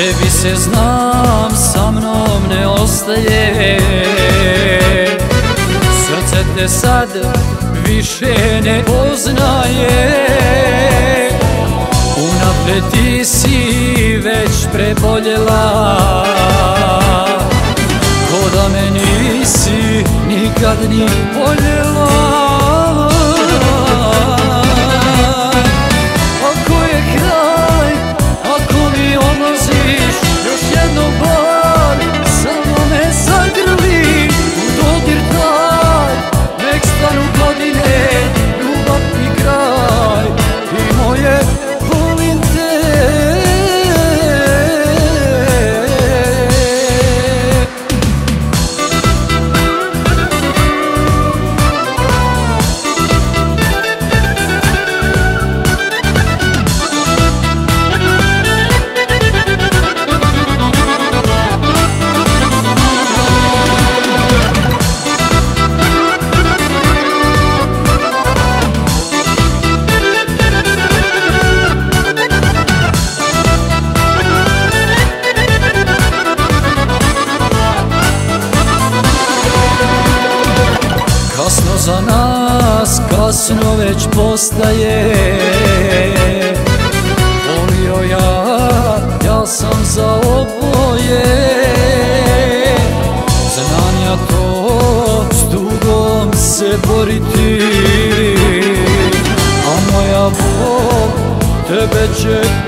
Tebi se znam, sa mnom ne ostaje Srce te sad više ne poznaje Unapred ti si već preboljela Ko da me nisi nikad ni voljela za nas kasno već postaje Volio ja, ja sam za oboje Znanja to s dugom se boriti A moja bol tebe čeka